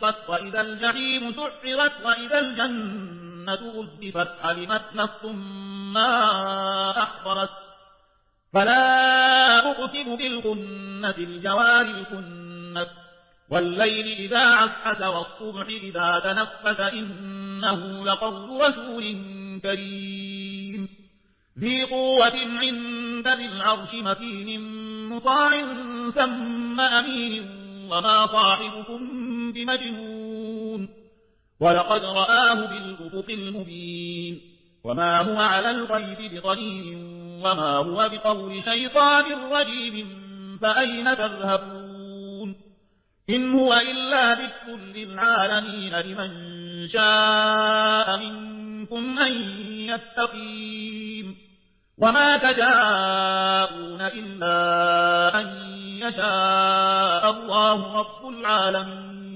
كشطت وإذا الجحيم سحرت وإذا الجنة أزلفت علمت نفس ما أحضرت فلا أقسم بالكنة الجوار الكنس والليل إذا عسعس والصبح إذا تنفس إنه لقول رسول كريم ذي قوة عند ذي العرش مكين مطاع ثم أمين وما صاحبكم بمجنون. ولقد رآه بالأفق المبين. وما هو على الغيب بضليل وما هو بقول شيطان رجيم فأين تذهبون؟ إن هو إلا ذكر للعالمين لمن شاء منكم أن يستقيم. وما تشاءون إلا أن يشاء الله رب العالمين.